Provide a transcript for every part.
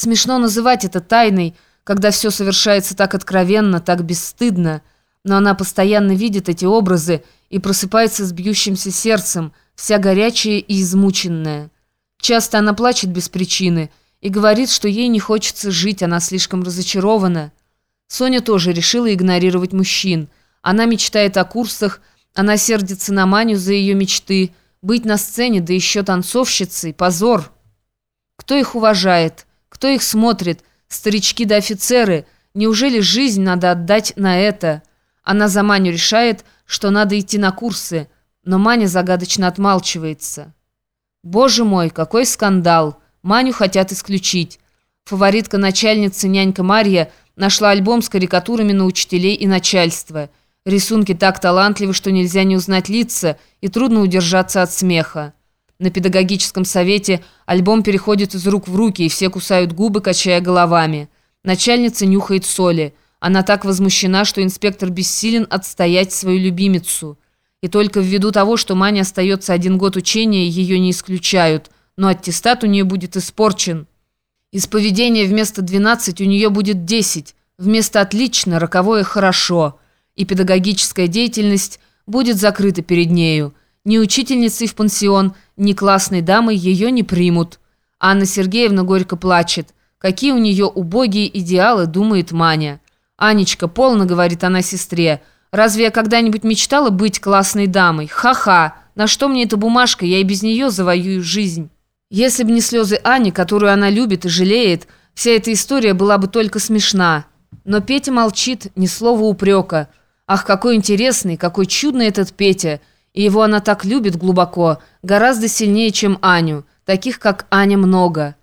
Смешно называть это тайной, когда все совершается так откровенно, так бесстыдно, но она постоянно видит эти образы и просыпается с бьющимся сердцем, вся горячая и измученная. Часто она плачет без причины и говорит, что ей не хочется жить, она слишком разочарована. Соня тоже решила игнорировать мужчин. Она мечтает о курсах, она сердится на Маню за ее мечты. Быть на сцене, да еще танцовщицей – позор. Кто их уважает? Кто их смотрит? Старички да офицеры? Неужели жизнь надо отдать на это? Она за Маню решает, что надо идти на курсы, но Маня загадочно отмалчивается. Боже мой, какой скандал! Маню хотят исключить. Фаворитка начальницы нянька Марья нашла альбом с карикатурами на учителей и начальство – Рисунки так талантливы, что нельзя не узнать лица, и трудно удержаться от смеха. На педагогическом совете альбом переходит из рук в руки, и все кусают губы, качая головами. Начальница нюхает соли. Она так возмущена, что инспектор бессилен отстоять свою любимицу. И только ввиду того, что Мане остается один год учения, ее не исключают, но аттестат у нее будет испорчен. Из поведения вместо 12 у нее будет 10, вместо «отлично» – роковое «хорошо» и педагогическая деятельность будет закрыта перед нею. Ни учительницей в пансион, ни классной дамой ее не примут. Анна Сергеевна горько плачет. Какие у нее убогие идеалы, думает Маня. «Анечка, полно», — говорит она сестре. «Разве я когда-нибудь мечтала быть классной дамой? Ха-ха! На что мне эта бумажка? Я и без нее завоюю жизнь». Если бы не слезы Ани, которую она любит и жалеет, вся эта история была бы только смешна. Но Петя молчит, ни слова упрека. Ах, какой интересный, какой чудный этот Петя. И его она так любит глубоко, гораздо сильнее, чем Аню. Таких, как Аня, много.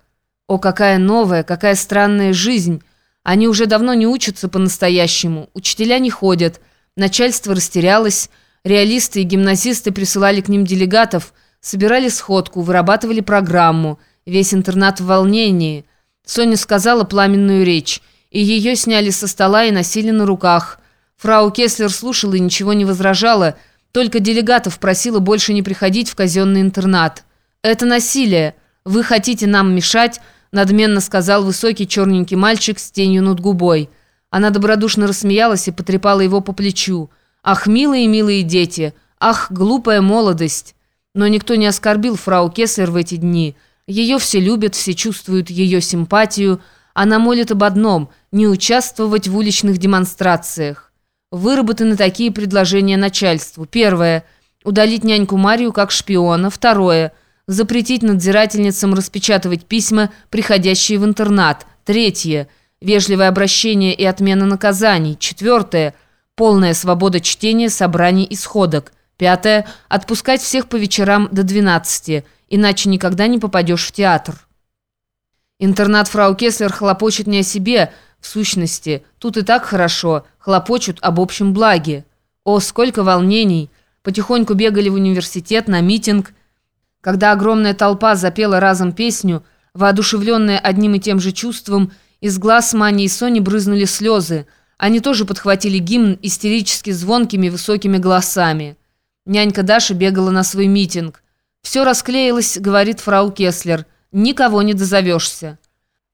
О, какая новая, какая странная жизнь. Они уже давно не учатся по-настоящему. Учителя не ходят. Начальство растерялось. Реалисты и гимназисты присылали к ним делегатов, собирали сходку, вырабатывали программу. Весь интернат в волнении. Соня сказала пламенную речь, и ее сняли со стола и носили на руках – Фрау Кеслер слушала и ничего не возражала, только делегатов просила больше не приходить в казенный интернат. «Это насилие. Вы хотите нам мешать?» надменно сказал высокий черненький мальчик с тенью над губой. Она добродушно рассмеялась и потрепала его по плечу. «Ах, милые, милые дети! Ах, глупая молодость!» Но никто не оскорбил фрау Кеслер в эти дни. Ее все любят, все чувствуют ее симпатию. Она молит об одном – не участвовать в уличных демонстрациях. Выработаны такие предложения начальству. Первое. Удалить няньку Марию как шпиона. Второе. Запретить надзирательницам распечатывать письма, приходящие в интернат. Третье. Вежливое обращение и отмена наказаний. Четвертое. Полная свобода чтения, собраний и сходок. Пятое. Отпускать всех по вечерам до 12, иначе никогда не попадешь в театр. Интернат фрау Кеслер хлопочет не о себе, в сущности, тут и так хорошо, хлопочут об общем благе. О, сколько волнений! Потихоньку бегали в университет на митинг. Когда огромная толпа запела разом песню, воодушевленная одним и тем же чувством, из глаз Мани и Сони брызнули слезы. Они тоже подхватили гимн истерически звонкими высокими голосами. Нянька Даша бегала на свой митинг. «Все расклеилось», — говорит фрау Кеслер. «Никого не дозовешься».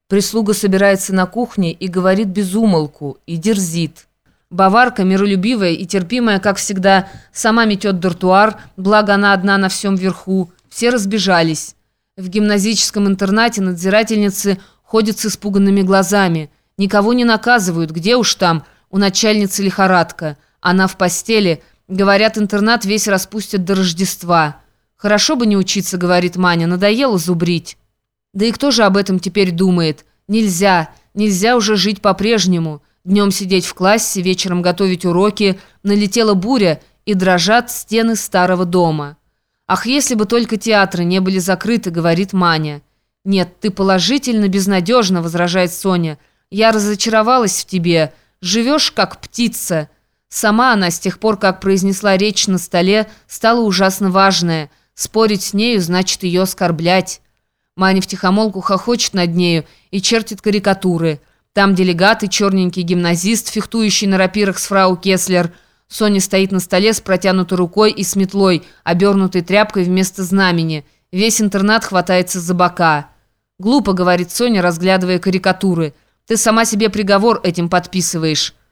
Прислуга собирается на кухне и говорит без умолку, и дерзит. Баварка, миролюбивая и терпимая, как всегда, сама метет дартуар, благо она одна на всем верху. Все разбежались. В гимназическом интернате надзирательницы ходят с испуганными глазами. Никого не наказывают, где уж там, у начальницы лихорадка. Она в постели. Говорят, интернат весь распустят до Рождества. «Хорошо бы не учиться», — говорит Маня, — «надоело зубрить». Да и кто же об этом теперь думает? Нельзя, нельзя уже жить по-прежнему. Днем сидеть в классе, вечером готовить уроки. Налетела буря, и дрожат стены старого дома. «Ах, если бы только театры не были закрыты», — говорит Маня. «Нет, ты положительно безнадежно», — возражает Соня. «Я разочаровалась в тебе. Живешь, как птица». Сама она, с тех пор, как произнесла речь на столе, стала ужасно важная. Спорить с нею значит ее оскорблять. Маня втихомолку хохочет над нею и чертит карикатуры. Там делегат и черненький гимназист, фехтующий на рапирах с фрау Кеслер. Соня стоит на столе с протянутой рукой и с метлой, обернутой тряпкой вместо знамени. Весь интернат хватается за бока. «Глупо», — говорит Соня, разглядывая карикатуры. «Ты сама себе приговор этим подписываешь».